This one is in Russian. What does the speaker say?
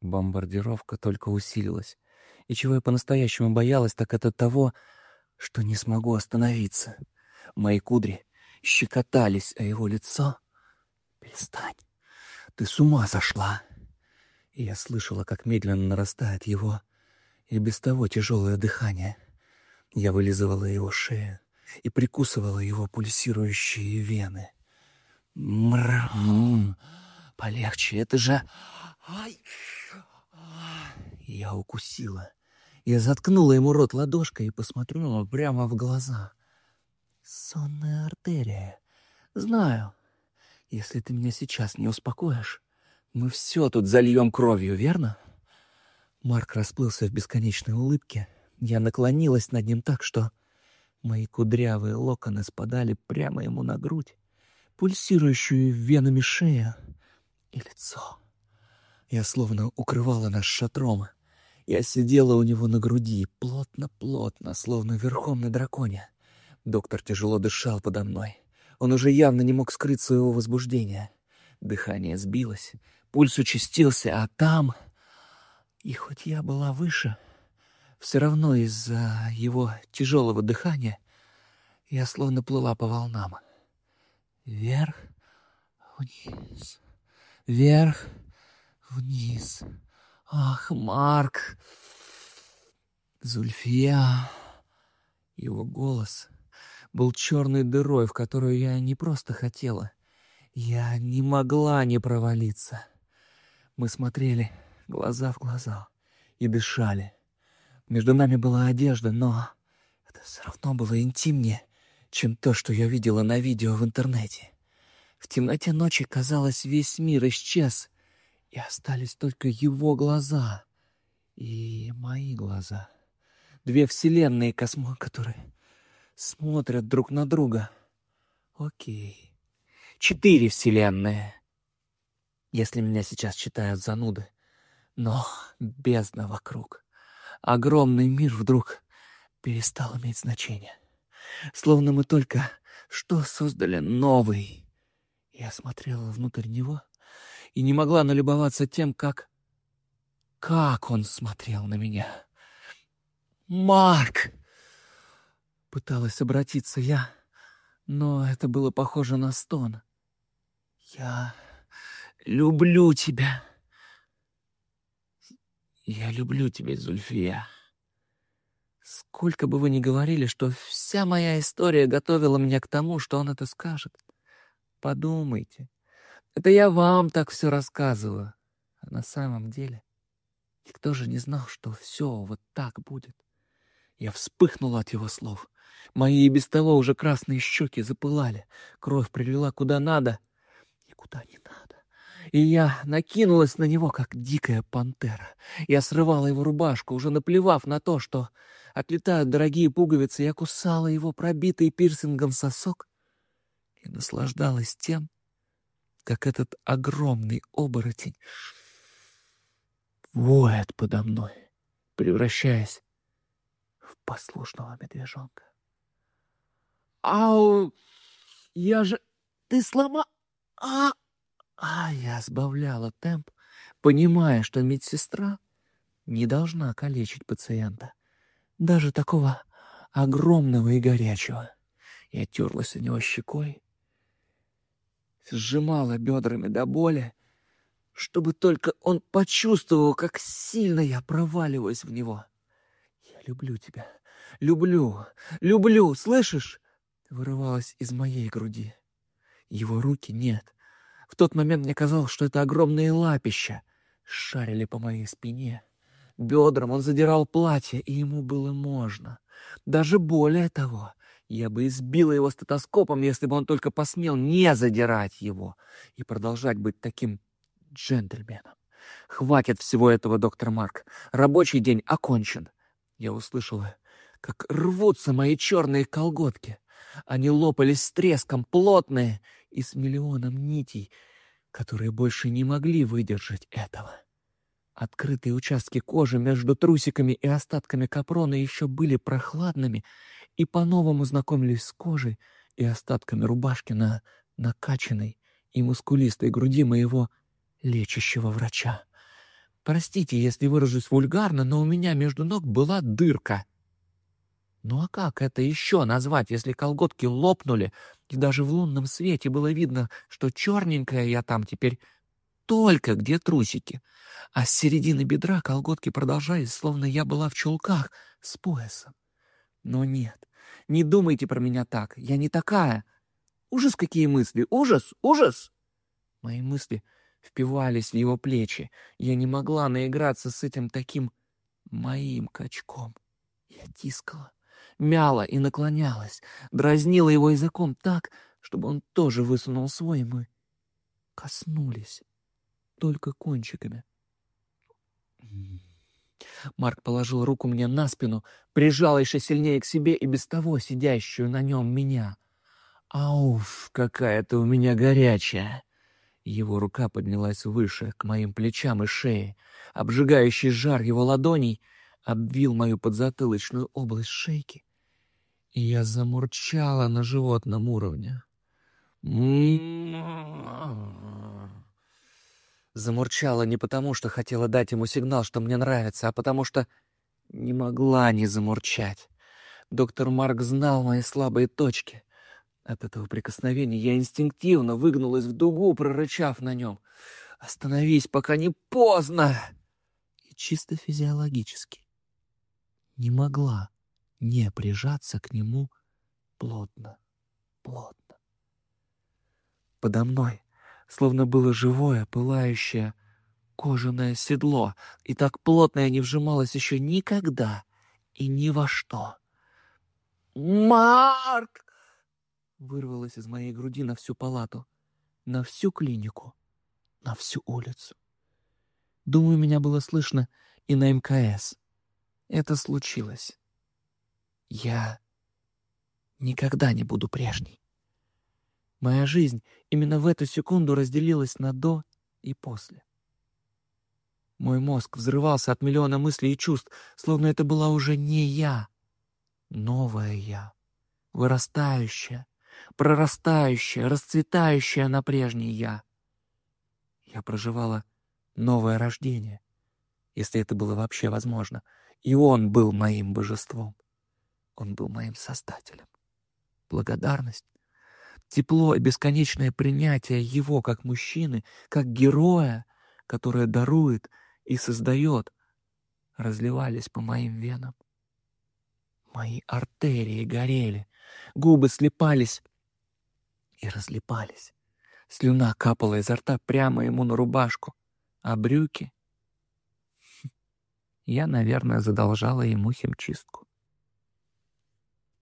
Бомбардировка только усилилась. И чего я по-настоящему боялась, так это того, что не смогу остановиться. Мои кудри щекотались, а его лицо... Перестань. Ты с ума сошла. И я слышала, как медленно нарастает его и без того тяжелое дыхание. Я вылизывала его шею и прикусывала его пульсирующие вены. Мр, полегче, это же... Ай! Я укусила. Я заткнула ему рот ладошкой и посмотрела прямо в глаза. Сонная артерия. Знаю. Если ты меня сейчас не успокоишь, мы все тут зальем кровью, верно? Марк расплылся в бесконечной улыбке. Я наклонилась над ним так, что мои кудрявые локоны спадали прямо ему на грудь, пульсирующую венами шею и лицо. Я словно укрывала нас шатром. Я сидела у него на груди, плотно-плотно, словно верхом на драконе. Доктор тяжело дышал подо мной. Он уже явно не мог скрыть своего возбуждения. Дыхание сбилось, пульс участился, а там... И хоть я была выше, все равно из-за его тяжелого дыхания я словно плыла по волнам. Вверх, вниз, вверх, вниз. Ах, Марк! Зульфия! Его голос был черной дырой, в которую я не просто хотела. Я не могла не провалиться. Мы смотрели глаза в глаза и дышали. Между нами была одежда, но это все равно было интимнее, чем то, что я видела на видео в интернете. В темноте ночи, казалось, весь мир исчез, и остались только его глаза и мои глаза. Две вселенные космо, которые смотрят друг на друга. Окей. Четыре вселенные. Если меня сейчас читают зануды. Но бездна вокруг. Огромный мир вдруг перестал иметь значение. Словно мы только что создали новый. Я смотрела внутрь него и не могла налюбоваться тем, как... Как он смотрел на меня. «Марк!» Пыталась обратиться я, но это было похоже на стон. «Я люблю тебя!» «Я люблю тебя, Зульфия!» Сколько бы вы ни говорили, что вся моя история готовила меня к тому, что он это скажет. Подумайте. Это я вам так все рассказываю. А на самом деле никто же не знал, что все вот так будет. Я вспыхнула от его слов. Мои и без того уже красные щеки запылали. Кровь прилила куда надо и куда не надо. И я накинулась на него, как дикая пантера. Я срывала его рубашку, уже наплевав на то, что отлетают дорогие пуговицы. Я кусала его пробитый пирсингом сосок и наслаждалась тем, как этот огромный оборотень воет подо мной, превращаясь в послушного медвежонка. Ау! Я же... Ты слома... А! А я сбавляла темп, понимая, что медсестра не должна калечить пациента, даже такого огромного и горячего. Я терлась о него щекой, сжимала бедрами до боли, чтобы только он почувствовал, как сильно я проваливаюсь в него. «Я люблю тебя, люблю, люблю, слышишь?» вырывалось из моей груди. Его руки нет. В тот момент мне казалось, что это огромные лапища шарили по моей спине. Бедром он задирал платье, и ему было можно. Даже более того, я бы избила его стетоскопом, если бы он только посмел не задирать его и продолжать быть таким джентльменом. Хватит всего этого, доктор Марк. Рабочий день окончен. Я услышала, как рвутся мои черные колготки. Они лопались с треском, плотные и с миллионом нитей, которые больше не могли выдержать этого. Открытые участки кожи между трусиками и остатками капрона еще были прохладными и по-новому знакомились с кожей и остатками рубашки на накачанной и мускулистой груди моего лечащего врача. Простите, если выражусь вульгарно, но у меня между ног была дырка. Ну а как это еще назвать, если колготки лопнули, и даже в лунном свете было видно, что черненькая я там теперь только где трусики, а с середины бедра колготки продолжались, словно я была в чулках с поясом. Но нет, не думайте про меня так, я не такая. Ужас, какие мысли, ужас, ужас! Мои мысли впивались в его плечи. Я не могла наиграться с этим таким моим качком. Я тискала, мяла и наклонялась, дразнила его языком так, чтобы он тоже высунул свой, и мы коснулись только кончиками. Марк положил руку мне на спину, прижал еще сильнее к себе и без того сидящую на нем меня. «Ауф, какая ты у меня горячая!» Его рука поднялась выше, к моим плечам и шее. Обжигающий жар его ладоней обвил мою подзатылочную область шейки. И я замурчала на животном уровне. Замурчала не потому, что хотела дать ему сигнал, что мне нравится, а потому что не могла не замурчать. Доктор Марк знал мои слабые точки. От этого прикосновения я инстинктивно выгнулась в дугу, прорычав на нем. «Остановись, пока не поздно!» И чисто физиологически не могла не прижаться к нему плотно, плотно. Подо мной словно было живое, пылающее кожаное седло, и так плотно я не вжималась еще никогда и ни во что. «Марк!» вырвалось из моей груди на всю палату, на всю клинику, на всю улицу. Думаю, меня было слышно и на МКС. Это случилось. Я никогда не буду прежней. Моя жизнь именно в эту секунду разделилась на «до» и «после». Мой мозг взрывался от миллиона мыслей и чувств, словно это была уже не я, новая я, вырастающая, прорастающая, расцветающая на прежней я. Я проживала новое рождение, если это было вообще возможно, и он был моим божеством. Он был моим создателем. Благодарность, тепло и бесконечное принятие его как мужчины, как героя, которое дарует и создает, разливались по моим венам. Мои артерии горели, губы слепались и разлипались. Слюна капала изо рта прямо ему на рубашку, а брюки... Я, наверное, задолжала ему химчистку.